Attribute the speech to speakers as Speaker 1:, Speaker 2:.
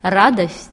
Speaker 1: радость.